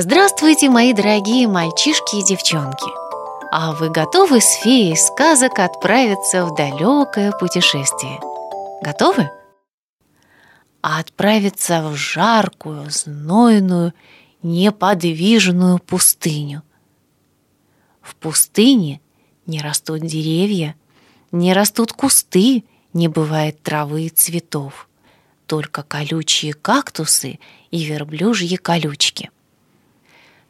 Здравствуйте, мои дорогие мальчишки и девчонки! А вы готовы с феей сказок отправиться в далекое путешествие? Готовы? А отправиться в жаркую, знойную, неподвижную пустыню. В пустыне не растут деревья, не растут кусты, не бывает травы и цветов, только колючие кактусы и верблюжьи колючки.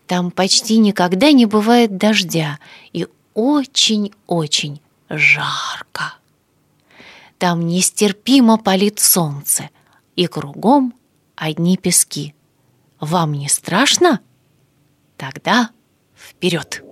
Там почти никогда не бывает дождя и очень-очень жарко. Там нестерпимо палит солнце, и кругом одни пески. Вам не страшно? Тогда вперед!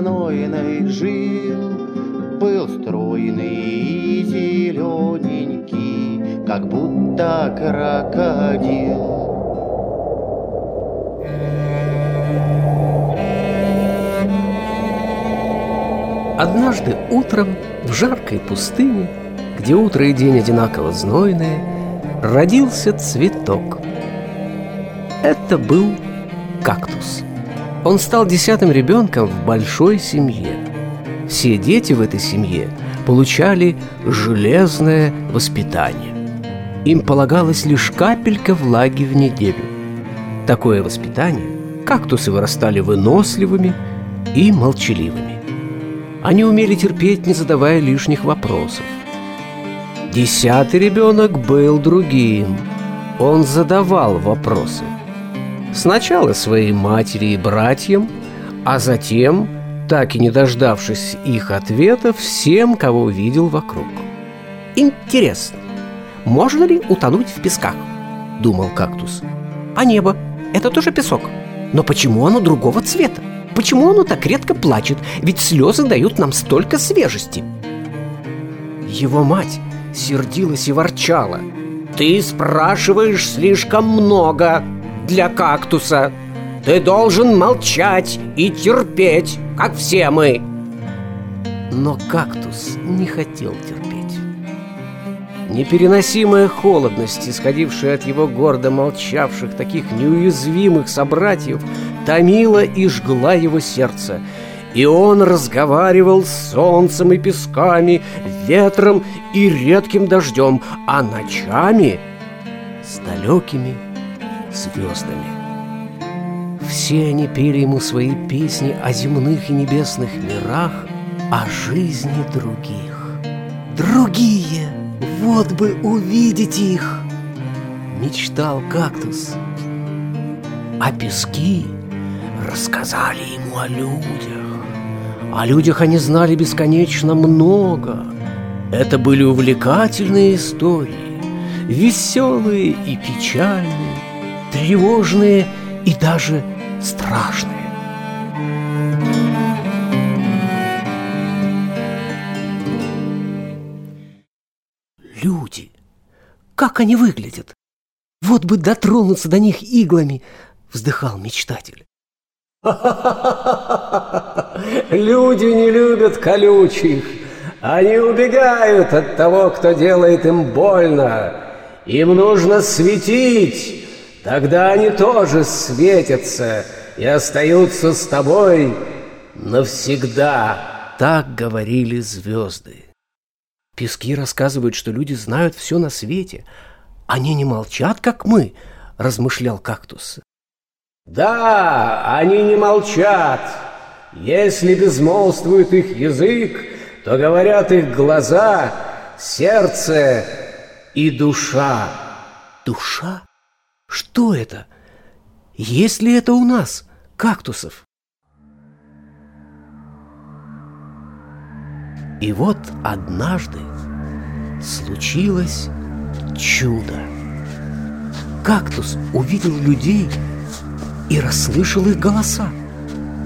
Знойной жил. Был стройный и зелененький, Как будто крокодил. Однажды утром в жаркой пустыне, где утро и день одинаково знойные, родился цветок. Это был кактус. Он стал десятым ребенком в большой семье. Все дети в этой семье получали железное воспитание. Им полагалось лишь капелька влаги в неделю. Такое воспитание кактусы вырастали выносливыми и молчаливыми. Они умели терпеть, не задавая лишних вопросов. Десятый ребенок был другим. Он задавал вопросы. Сначала своей матери и братьям, а затем, так и не дождавшись их ответа, всем, кого увидел вокруг. «Интересно, можно ли утонуть в песках?» – думал кактус. «А небо – это тоже песок. Но почему оно другого цвета?» Почему оно так редко плачет? Ведь слезы дают нам столько свежести. Его мать сердилась и ворчала. Ты спрашиваешь слишком много для кактуса. Ты должен молчать и терпеть, как все мы. Но кактус не хотел терпеть. Непереносимая холодность, исходившая от его гордо молчавших, таких неуязвимых собратьев, томила и жгла его сердце. И он разговаривал с солнцем и песками, ветром и редким дождем, а ночами с далекими звездами. Все они пели ему свои песни о земных и небесных мирах, о жизни других. Другие! Вот бы увидеть их! Мечтал кактус. А пески рассказали ему о людях. О людях они знали бесконечно много. Это были увлекательные истории, веселые и печальные, тревожные и даже страшные. Люди, как они выглядят? Вот бы дотронуться до них иглами, вздыхал мечтатель. Люди не любят колючих. Они убегают от того, кто делает им больно. Им нужно светить. Тогда они тоже светятся и остаются с тобой навсегда. Так говорили звезды. Пески рассказывают, что люди знают все на свете. Они не молчат, как мы, размышлял кактус. Да, они не молчат. Если безмолвствует их язык, то говорят их глаза, сердце и душа. Душа? Что это? Есть ли это у нас, кактусов? И вот однажды случилось чудо. Кактус увидел людей, и расслышал их голоса.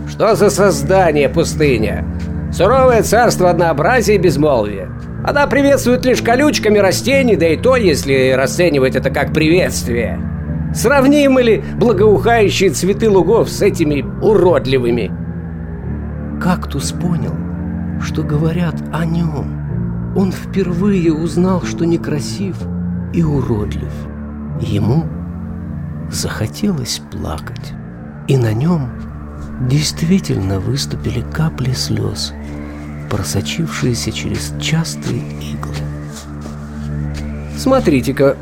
Что за создание пустыня? Суровое царство однообразия и безмолвия. Она приветствует лишь колючками растений, да и то, если расценивать это как приветствие. Сравнимы ли благоухающие цветы лугов с этими уродливыми? Кактус понял, что говорят о нем. Он впервые узнал, что некрасив и уродлив. Ему захотелось плакать. И на нем действительно выступили капли слез, просочившиеся через частые иглы. «Смотрите-ка,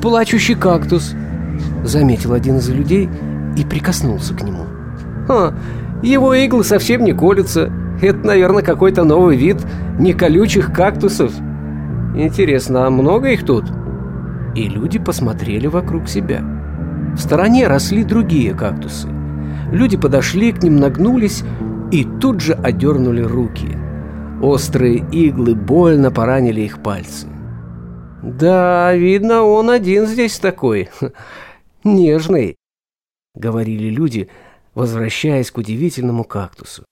плачущий кактус!» Заметил один из людей и прикоснулся к нему. «А, его иглы совсем не колются. Это, наверное, какой-то новый вид неколючих кактусов. Интересно, а много их тут?» И люди посмотрели вокруг себя. В стороне росли другие кактусы. Люди подошли к ним, нагнулись и тут же одернули руки. Острые иглы больно поранили их пальцы. «Да, видно, он один здесь такой, нежный», — говорили люди, возвращаясь к удивительному кактусу.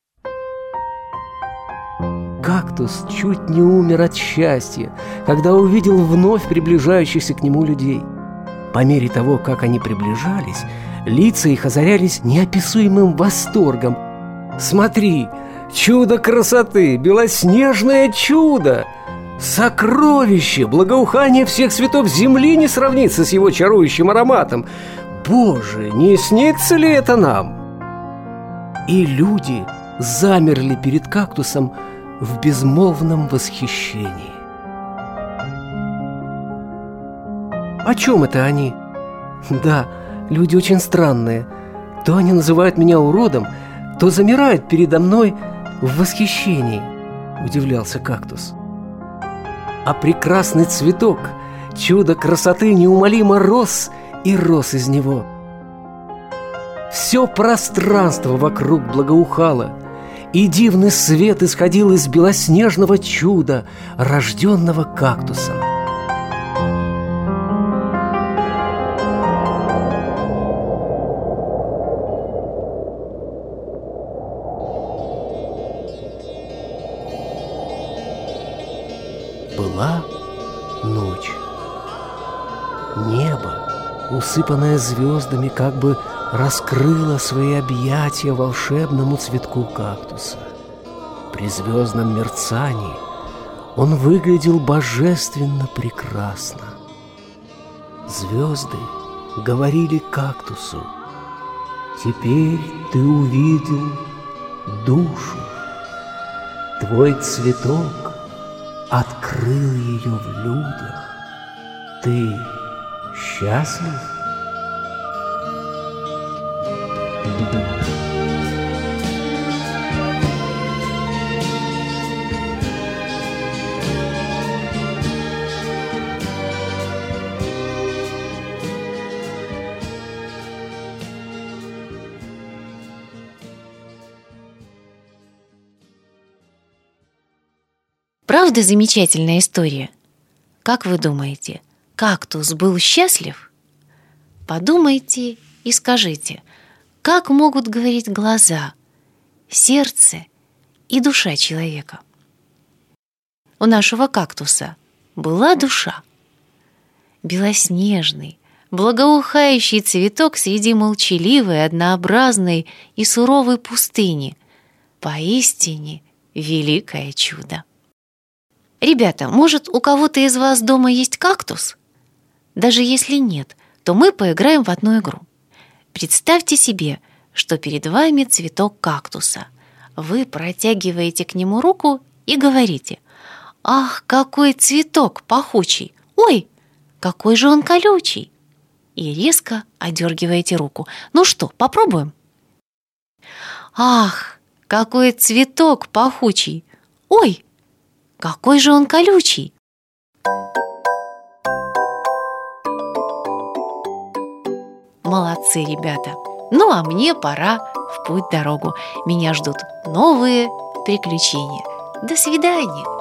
Кактус чуть не умер от счастья, когда увидел вновь приближающихся к нему людей. По мере того, как они приближались, лица их озарялись неописуемым восторгом. «Смотри, чудо красоты, белоснежное чудо!» Сокровище! Благоухание всех цветов земли не сравнится с его чарующим ароматом. Боже, не снится ли это нам? И люди замерли перед кактусом в безмолвном восхищении. О чем это они? Да, люди очень странные. То они называют меня уродом, то замирают передо мной в восхищении, удивлялся кактус а прекрасный цветок, чудо красоты неумолимо рос и рос из него. Все пространство вокруг благоухало, и дивный свет исходил из белоснежного чуда, рожденного кактусом. Небо, усыпанное звездами, как бы раскрыло свои объятия волшебному цветку кактуса. При звездном мерцании он выглядел божественно прекрасно. Звезды говорили кактусу, «Теперь ты увидел душу. Твой цветок открыл ее в людях. Ты счастлив? Правда замечательная история? Как вы думаете, кактус был счастлив? Подумайте и скажите, как могут говорить глаза, сердце и душа человека? У нашего кактуса была душа. Белоснежный, благоухающий цветок среди молчаливой, однообразной и суровой пустыни. Поистине великое чудо. Ребята, может, у кого-то из вас дома есть кактус? Даже если нет, то мы поиграем в одну игру. Представьте себе, что перед вами цветок кактуса. Вы протягиваете к нему руку и говорите «Ах, какой цветок пахучий! Ой, какой же он колючий!» И резко одергиваете руку. Ну что, попробуем? «Ах, какой цветок пахучий! Ой, какой же он колючий! Молодцы, ребята! Ну а мне пора в путь-дорогу. Меня ждут новые приключения. До свидания!